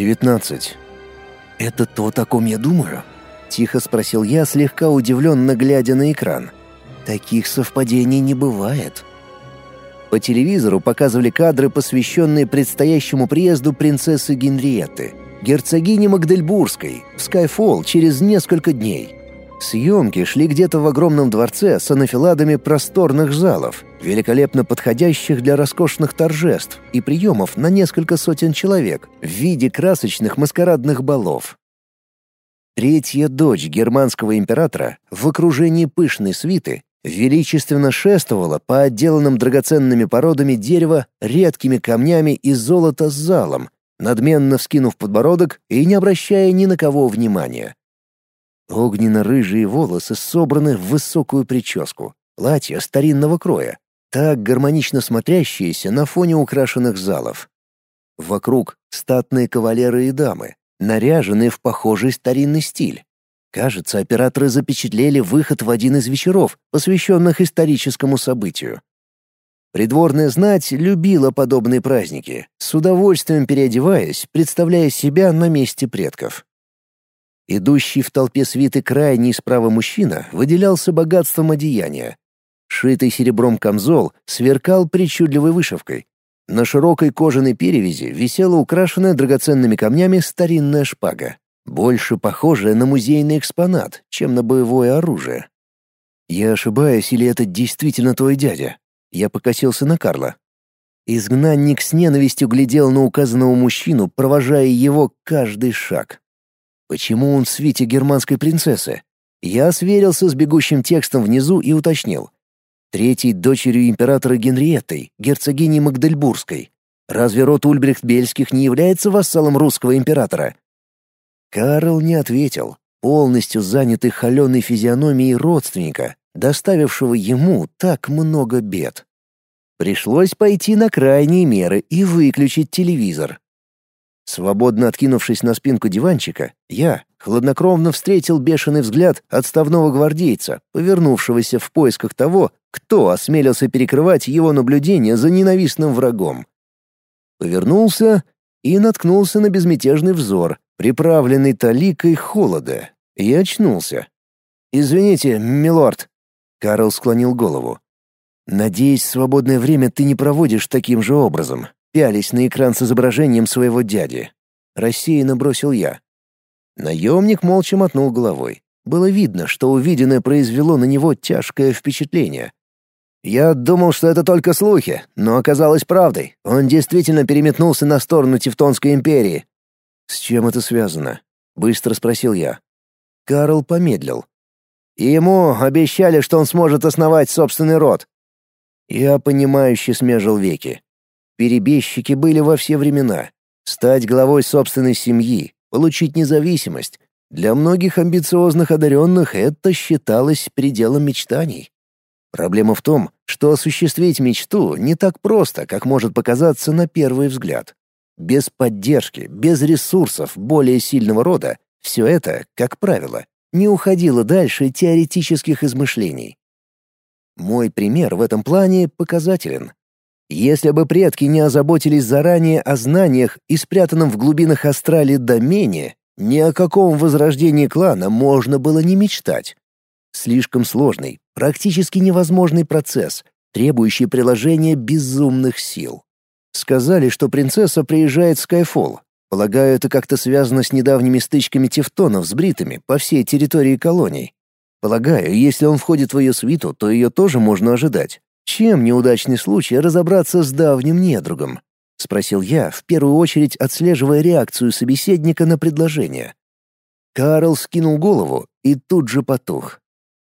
Девятнадцать. «Это то, о ком я думаю?» — тихо спросил я, слегка удивленно глядя на экран. «Таких совпадений не бывает». По телевизору показывали кадры, посвященные предстоящему приезду принцессы Генриетты, герцогини Магдельбургской, в Скайфолл через несколько дней. Съемки шли где-то в огромном дворце с анафиладами просторных залов, великолепно подходящих для роскошных торжеств и приемов на несколько сотен человек в виде красочных маскарадных балов. Третья дочь германского императора в окружении пышной свиты величественно шествовала по отделанным драгоценными породами дерева редкими камнями и золота с залом, надменно вскинув подбородок и не обращая ни на кого внимания. Огненно-рыжие волосы собраны в высокую прическу, платье старинного кроя, так гармонично смотрящиеся на фоне украшенных залов. Вокруг статные кавалеры и дамы, наряженные в похожий старинный стиль. Кажется, операторы запечатлели выход в один из вечеров, посвященных историческому событию. Придворная знать любила подобные праздники, с удовольствием переодеваясь, представляя себя на месте предков. Идущий в толпе свиты крайний справа мужчина выделялся богатством одеяния. Шитый серебром камзол сверкал причудливой вышивкой. На широкой кожаной перевязи висела украшенная драгоценными камнями старинная шпага больше похожее на музейный экспонат, чем на боевое оружие. Я ошибаюсь, или это действительно твой дядя? Я покосился на Карла. Изгнанник с ненавистью глядел на указанного мужчину, провожая его каждый шаг. Почему он в свите германской принцессы? Я сверился с бегущим текстом внизу и уточнил. Третьей дочерью императора Генриеттой, герцогини Магдельбургской. Разве род Ульбрихт-Бельских не является вассалом русского императора? Карл не ответил, полностью занятый холеной физиономией родственника, доставившего ему так много бед. Пришлось пойти на крайние меры и выключить телевизор. Свободно откинувшись на спинку диванчика, я хладнокровно встретил бешеный взгляд отставного гвардейца, повернувшегося в поисках того, кто осмелился перекрывать его наблюдение за ненавистным врагом. Повернулся и наткнулся на безмятежный взор, приправленный таликой холода, и очнулся. «Извините, милорд», — Карл склонил голову. «Надеюсь, свободное время ты не проводишь таким же образом, пялись на экран с изображением своего дяди». Рассеянно бросил я. Наемник молча мотнул головой. Было видно, что увиденное произвело на него тяжкое впечатление. «Я думал, что это только слухи, но оказалось правдой. Он действительно переметнулся на сторону Тевтонской империи, «С чем это связано?» — быстро спросил я. Карл помедлил. «Ему обещали, что он сможет основать собственный род». Я понимающе смежил веки. Перебежчики были во все времена. Стать главой собственной семьи, получить независимость. Для многих амбициозных одаренных это считалось пределом мечтаний. Проблема в том, что осуществить мечту не так просто, как может показаться на первый взгляд. Без поддержки, без ресурсов более сильного рода все это, как правило, не уходило дальше теоретических измышлений. Мой пример в этом плане показателен. Если бы предки не озаботились заранее о знаниях и спрятанном в глубинах астрали домене, ни о каком возрождении клана можно было не мечтать. Слишком сложный, практически невозможный процесс, требующий приложения безумных сил. Сказали, что принцесса приезжает в Скайфолл. Полагаю, это как-то связано с недавними стычками тевтонов с бритами по всей территории колоний. Полагаю, если он входит в ее свиту, то ее тоже можно ожидать. Чем неудачный случай разобраться с давним недругом? Спросил я, в первую очередь отслеживая реакцию собеседника на предложение. Карл скинул голову и тут же потух.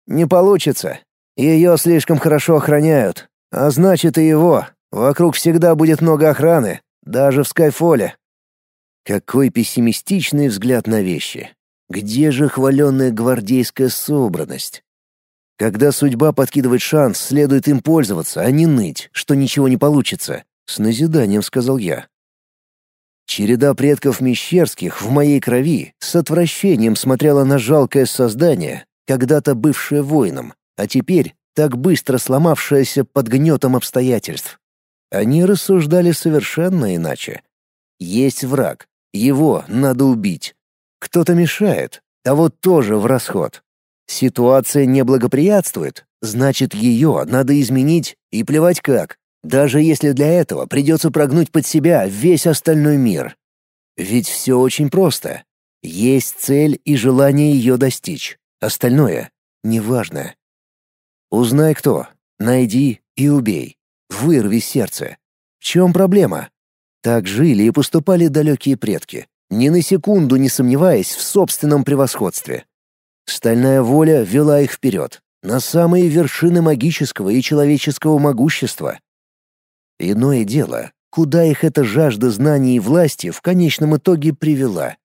«Не получится. Ее слишком хорошо охраняют. А значит, и его. Вокруг всегда будет много охраны, даже в Скайфоле. Какой пессимистичный взгляд на вещи. Где же хваленная гвардейская собранность? Когда судьба подкидывает шанс, следует им пользоваться, а не ныть, что ничего не получится, с назиданием сказал я. Череда предков Мещерских в моей крови с отвращением смотрела на жалкое создание, когда-то бывшее воином, а теперь так быстро сломавшееся под гнетом обстоятельств. Они рассуждали совершенно иначе. Есть враг, Его надо убить. Кто-то мешает, того тоже в расход. Ситуация не благоприятствует, значит, ее надо изменить и плевать как, даже если для этого придется прогнуть под себя весь остальной мир. Ведь все очень просто. Есть цель и желание ее достичь. Остальное — неважно. Узнай кто, найди и убей. Вырви сердце. В чем проблема? Так жили и поступали далекие предки, ни на секунду не сомневаясь в собственном превосходстве. Стальная воля вела их вперед, на самые вершины магического и человеческого могущества. Иное дело, куда их эта жажда знаний и власти в конечном итоге привела.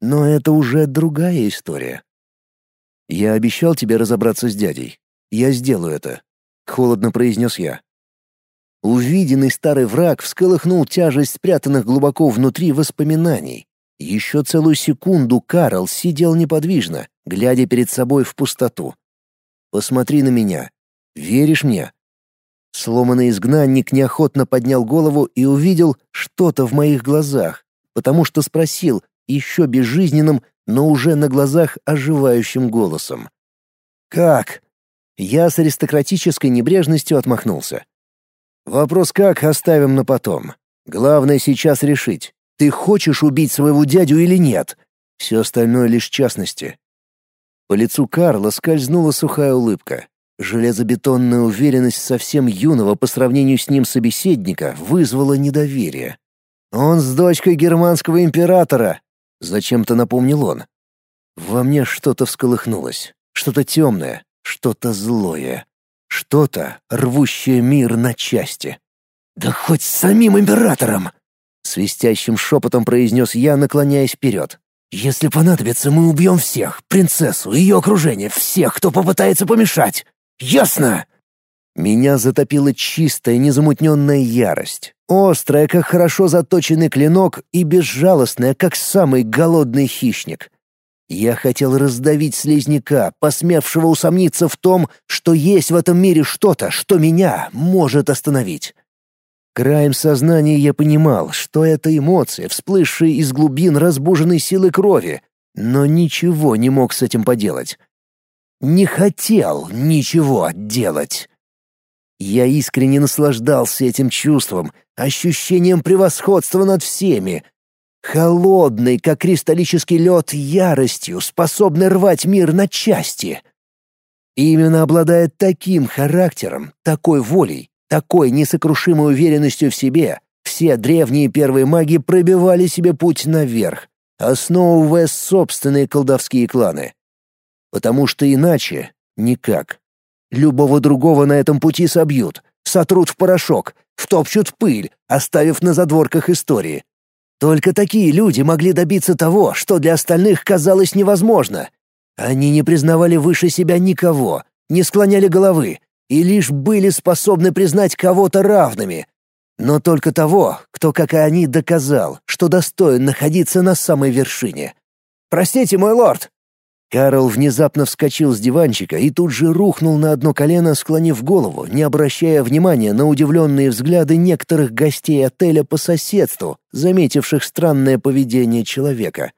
Но это уже другая история. «Я обещал тебе разобраться с дядей. Я сделаю это», — холодно произнес я. Увиденный старый враг всколыхнул тяжесть спрятанных глубоко внутри воспоминаний. Еще целую секунду Карл сидел неподвижно, глядя перед собой в пустоту. «Посмотри на меня. Веришь мне?» Сломанный изгнанник неохотно поднял голову и увидел что-то в моих глазах, потому что спросил еще безжизненным, но уже на глазах оживающим голосом. «Как?» Я с аристократической небрежностью отмахнулся. Вопрос «как» оставим на потом. Главное сейчас решить, ты хочешь убить своего дядю или нет. Все остальное лишь частности. По лицу Карла скользнула сухая улыбка. Железобетонная уверенность совсем юного по сравнению с ним собеседника вызвала недоверие. «Он с дочкой германского императора!» — зачем-то напомнил он. Во мне что-то всколыхнулось, что-то темное, что-то злое. Что-то, рвущее мир на части. «Да хоть с самим императором!» Свистящим шепотом произнес я, наклоняясь вперед. «Если понадобится, мы убьем всех, принцессу, ее окружение, всех, кто попытается помешать. Ясно?» Меня затопила чистая, незамутненная ярость. Острая, как хорошо заточенный клинок, и безжалостная, как самый голодный хищник. Я хотел раздавить слизняка, посмевшего усомниться в том, что есть в этом мире что-то, что меня может остановить. Краем сознания я понимал, что это эмоции, всплывшие из глубин разбуженной силы крови, но ничего не мог с этим поделать. Не хотел ничего делать. Я искренне наслаждался этим чувством, ощущением превосходства над всеми, холодной, как кристаллический лед, яростью, способной рвать мир на части. именно обладая таким характером, такой волей, такой несокрушимой уверенностью в себе, все древние первые маги пробивали себе путь наверх, основывая собственные колдовские кланы. Потому что иначе никак. Любого другого на этом пути собьют, сотрут в порошок, втопчут в пыль, оставив на задворках истории, только такие люди могли добиться того, что для остальных казалось невозможно. Они не признавали выше себя никого, не склоняли головы и лишь были способны признать кого-то равными. Но только того, кто, как и они, доказал, что достоин находиться на самой вершине. «Простите, мой лорд!» Карл внезапно вскочил с диванчика и тут же рухнул на одно колено, склонив голову, не обращая внимания на удивленные взгляды некоторых гостей отеля по соседству, заметивших странное поведение человека.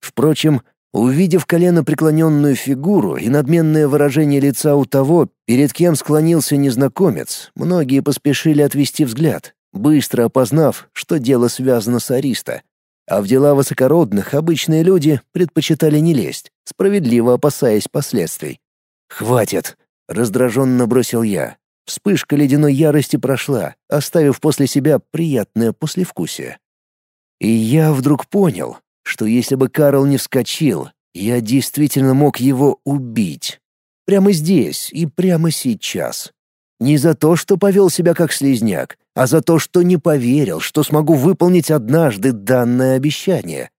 Впрочем, увидев колено преклоненную фигуру и надменное выражение лица у того, перед кем склонился незнакомец, многие поспешили отвести взгляд, быстро опознав, что дело связано с Ариста. А в дела высокородных обычные люди предпочитали не лезть, справедливо опасаясь последствий. «Хватит!» — раздраженно бросил я. Вспышка ледяной ярости прошла, оставив после себя приятное послевкусие. И я вдруг понял, что если бы Карл не вскочил, я действительно мог его убить. Прямо здесь и прямо сейчас. Не за то, что повел себя как слизняк, а за то, что не поверил, что смогу выполнить однажды данное обещание.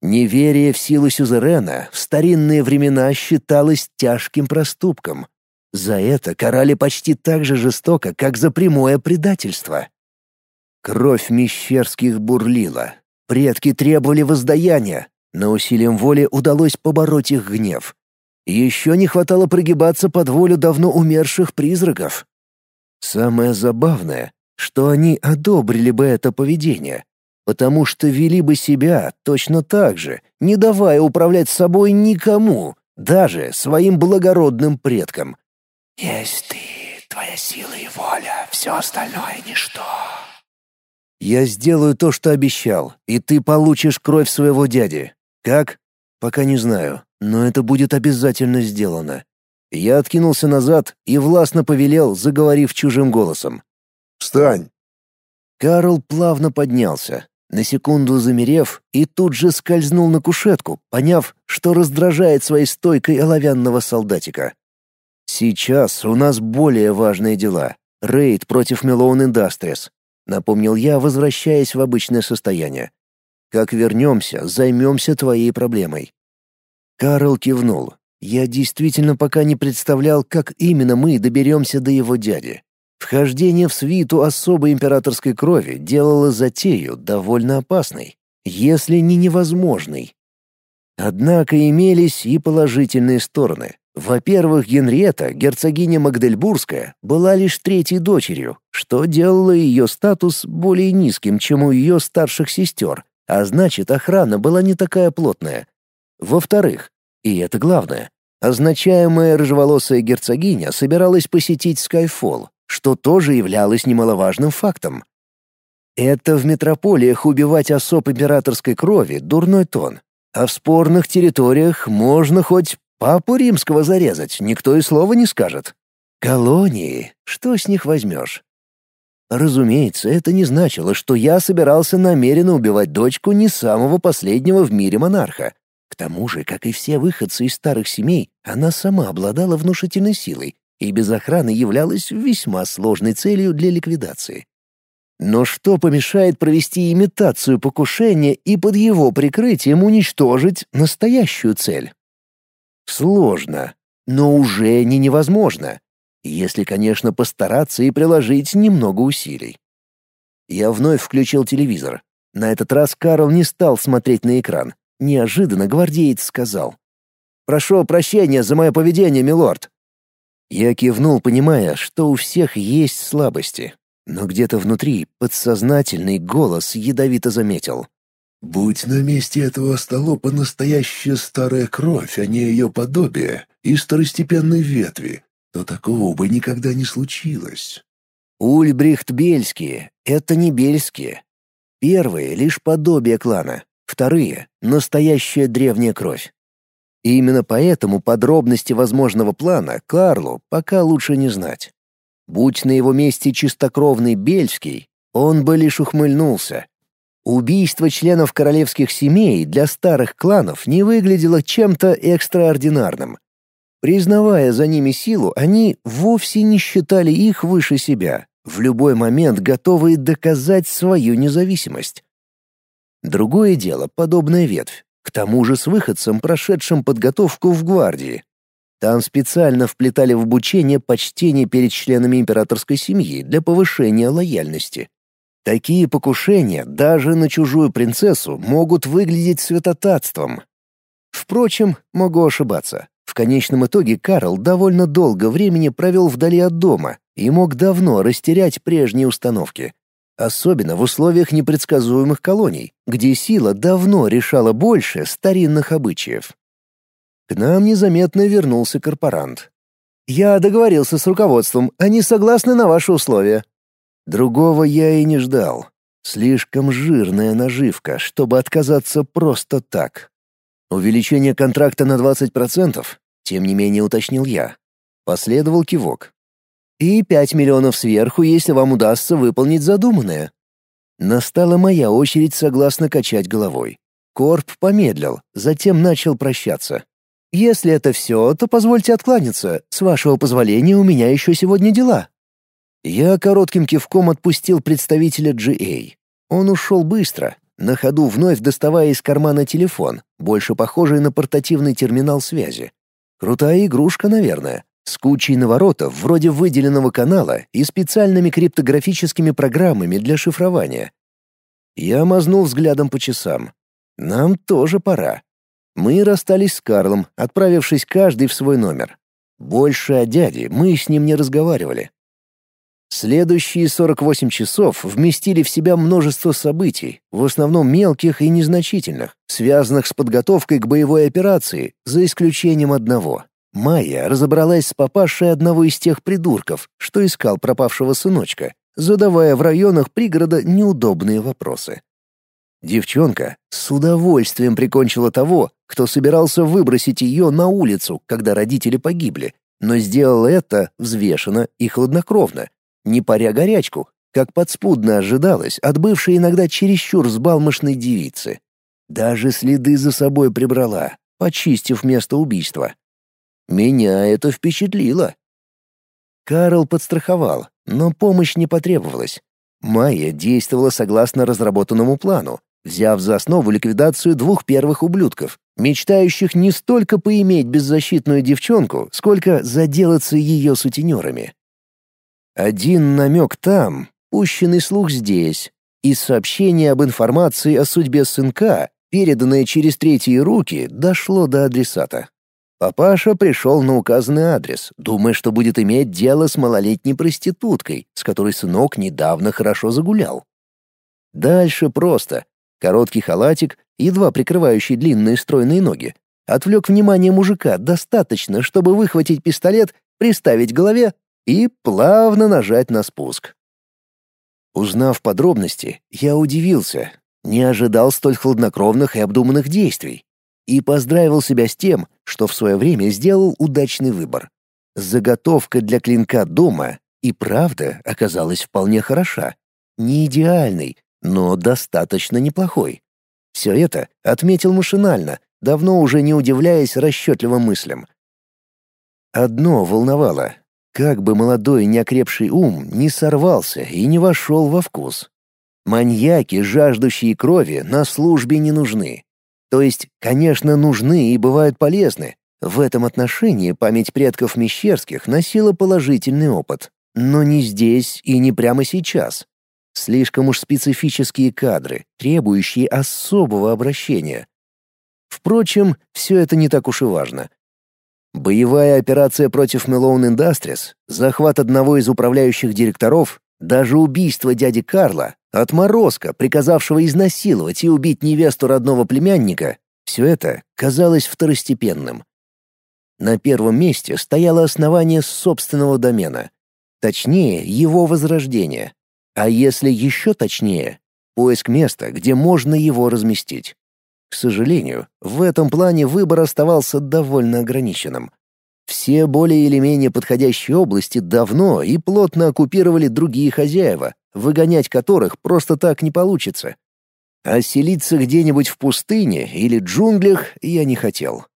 Неверие в силу сюзерена в старинные времена считалось тяжким проступком. За это карали почти так же жестоко, как за прямое предательство. Кровь Мещерских бурлила. Предки требовали воздаяния, но усилием воли удалось побороть их гнев. Еще не хватало прогибаться под волю давно умерших призраков. Самое забавное, что они одобрили бы это поведение. потому что вели бы себя точно так же, не давая управлять собой никому, даже своим благородным предкам. «Есть ты, твоя сила и воля, все остальное — ничто». «Я сделаю то, что обещал, и ты получишь кровь своего дяди. Как? Пока не знаю, но это будет обязательно сделано». Я откинулся назад и властно повелел, заговорив чужим голосом. «Встань!» Карл плавно поднялся, на секунду замерев, и тут же скользнул на кушетку, поняв, что раздражает своей стойкой оловянного солдатика. «Сейчас у нас более важные дела. Рейд против Мелоун Индастрис», — напомнил я, возвращаясь в обычное состояние. «Как вернемся, займемся твоей проблемой». Карл кивнул. Я действительно пока не представлял, как именно мы доберемся до его дяди. Вхождение в свиту особой императорской крови делало затею довольно опасной, если не невозможной. Однако имелись и положительные стороны. Во-первых, Генриетта, герцогиня Магдельбургская, была лишь третьей дочерью, что делало ее статус более низким, чем у ее старших сестер, а значит, охрана была не такая плотная. Во-вторых, и это главное, означаемая рыжеволосая герцогиня собиралась посетить Скайфолл, что тоже являлось немаловажным фактом. Это в метрополиях убивать особ императорской крови — дурной тон, а в спорных территориях можно хоть папу римского зарезать, никто и слова не скажет. Колонии, что с них возьмешь? Разумеется, это не значило, что я собирался намеренно убивать дочку не самого последнего в мире монарха. К тому же, как и все выходцы из старых семей, она сама обладала внушительной силой и без охраны являлась весьма сложной целью для ликвидации. Но что помешает провести имитацию покушения и под его прикрытием уничтожить настоящую цель? Сложно, но уже не невозможно, если, конечно, постараться и приложить немного усилий. Я вновь включил телевизор. На этот раз Карл не стал смотреть на экран. Неожиданно гвардеец сказал. «Прошу прощения за мое поведение, милорд. Я кивнул, понимая, что у всех есть слабости, но где-то внутри подсознательный голос ядовито заметил. «Будь на месте этого столопа настоящая старая кровь, а не ее подобие, из второстепенной ветви, то такого бы никогда не случилось». Ульбрихт Бельские — это не Бельские. Первые — лишь подобие клана, вторые — настоящая древняя кровь. И именно поэтому подробности возможного плана Карлу пока лучше не знать. Будь на его месте чистокровный Бельский, он бы лишь ухмыльнулся. Убийство членов королевских семей для старых кланов не выглядело чем-то экстраординарным. Признавая за ними силу, они вовсе не считали их выше себя, в любой момент готовые доказать свою независимость. Другое дело — подобная ветвь. К тому же с выходцем, прошедшим подготовку в гвардии. Там специально вплетали в обучение почтение перед членами императорской семьи для повышения лояльности. Такие покушения даже на чужую принцессу могут выглядеть святотатством. Впрочем, могу ошибаться. В конечном итоге Карл довольно долго времени провел вдали от дома и мог давно растерять прежние установки. Особенно в условиях непредсказуемых колоний, где сила давно решала больше старинных обычаев. К нам незаметно вернулся корпорант. «Я договорился с руководством, они согласны на ваши условия». Другого я и не ждал. Слишком жирная наживка, чтобы отказаться просто так. Увеличение контракта на 20%, тем не менее уточнил я. Последовал кивок. И пять миллионов сверху, если вам удастся выполнить задуманное. Настала моя очередь согласно качать головой. Корп помедлил, затем начал прощаться. «Если это все, то позвольте откланяться. С вашего позволения у меня еще сегодня дела». Я коротким кивком отпустил представителя GA. Он ушел быстро, на ходу вновь доставая из кармана телефон, больше похожий на портативный терминал связи. Крутая игрушка, наверное с кучей наворотов вроде выделенного канала и специальными криптографическими программами для шифрования. Я мазнул взглядом по часам. Нам тоже пора. Мы расстались с Карлом, отправившись каждый в свой номер. Больше о дяде мы с ним не разговаривали. Следующие 48 часов вместили в себя множество событий, в основном мелких и незначительных, связанных с подготовкой к боевой операции, за исключением одного. Майя разобралась с папашей одного из тех придурков, что искал пропавшего сыночка, задавая в районах пригорода неудобные вопросы. Девчонка с удовольствием прикончила того, кто собирался выбросить ее на улицу, когда родители погибли, но сделала это взвешенно и хладнокровно, не паря горячку, как подспудно ожидалось от бывшей иногда чересчур взбалмошной девицы. Даже следы за собой прибрала, почистив место убийства. Меня это впечатлило. Карл подстраховал, но помощь не потребовалась. Майя действовала согласно разработанному плану, взяв за основу ликвидацию двух первых ублюдков, мечтающих не столько поиметь беззащитную девчонку, сколько заделаться ее сутенерами. Один намек там, пущенный слух здесь, и сообщение об информации о судьбе сынка, переданное через третьи руки, дошло до адресата. Папаша пришел на указанный адрес, думая, что будет иметь дело с малолетней проституткой, с которой сынок недавно хорошо загулял. Дальше просто. Короткий халатик, едва прикрывающий длинные стройные ноги, отвлек внимание мужика достаточно, чтобы выхватить пистолет, приставить к голове и плавно нажать на спуск. Узнав подробности, я удивился, не ожидал столь хладнокровных и обдуманных действий и поздравил себя с тем, что в свое время сделал удачный выбор. Заготовка для клинка дома и правда оказалась вполне хороша. Не идеальной, но достаточно неплохой. Все это отметил машинально, давно уже не удивляясь расчетливым мыслям. Одно волновало как бы молодой неокрепший ум не сорвался и не вошел во вкус. Маньяки, жаждущие крови, на службе не нужны. То есть, конечно, нужны и бывают полезны. В этом отношении память предков Мещерских носила положительный опыт. Но не здесь и не прямо сейчас. Слишком уж специфические кадры, требующие особого обращения. Впрочем, все это не так уж и важно. Боевая операция против Мелоун Industries, захват одного из управляющих директоров, даже убийство дяди Карла, отморозка, приказавшего изнасиловать и убить невесту родного племянника, все это казалось второстепенным. На первом месте стояло основание собственного домена, точнее, его возрождение, а если еще точнее, поиск места, где можно его разместить. К сожалению, в этом плане выбор оставался довольно ограниченным. Все более или менее подходящие области давно и плотно оккупировали другие хозяева, выгонять которых просто так не получится. А селиться где-нибудь в пустыне или джунглях я не хотел.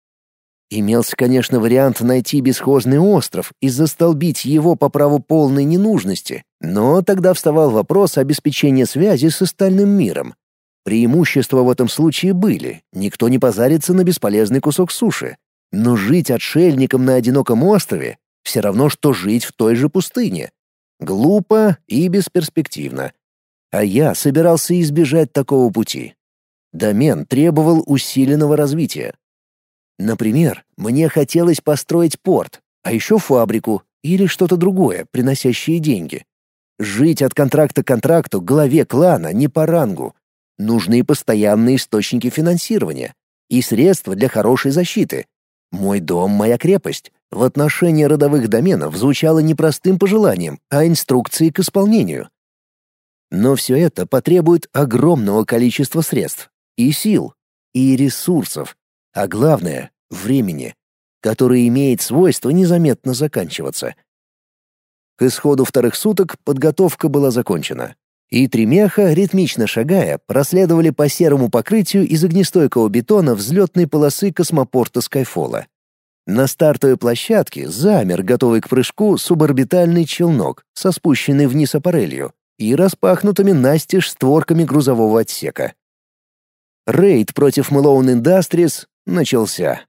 Имелся, конечно, вариант найти бесхозный остров и застолбить его по праву полной ненужности, но тогда вставал вопрос обеспечения связи с остальным миром, Преимущества в этом случае были, никто не позарится на бесполезный кусок суши. Но жить отшельником на одиноком острове — все равно, что жить в той же пустыне. Глупо и бесперспективно. А я собирался избежать такого пути. Домен требовал усиленного развития. Например, мне хотелось построить порт, а еще фабрику или что-то другое, приносящее деньги. Жить от контракта к контракту главе клана не по рангу, Нужны постоянные источники финансирования и средства для хорошей защиты. Мой дом — моя крепость. В отношении родовых доменов звучало не простым пожеланием, а инструкцией к исполнению. Но все это потребует огромного количества средств, и сил, и ресурсов, а главное — времени, которое имеет свойство незаметно заканчиваться. К исходу вторых суток подготовка была закончена и три меха, ритмично шагая, проследовали по серому покрытию из огнестойкого бетона взлетной полосы космопорта Скайфола. На стартовой площадке замер, готовый к прыжку, суборбитальный челнок со спущенной вниз аппарелью и распахнутыми настежь створками грузового отсека. Рейд против Мэлоун Industries начался.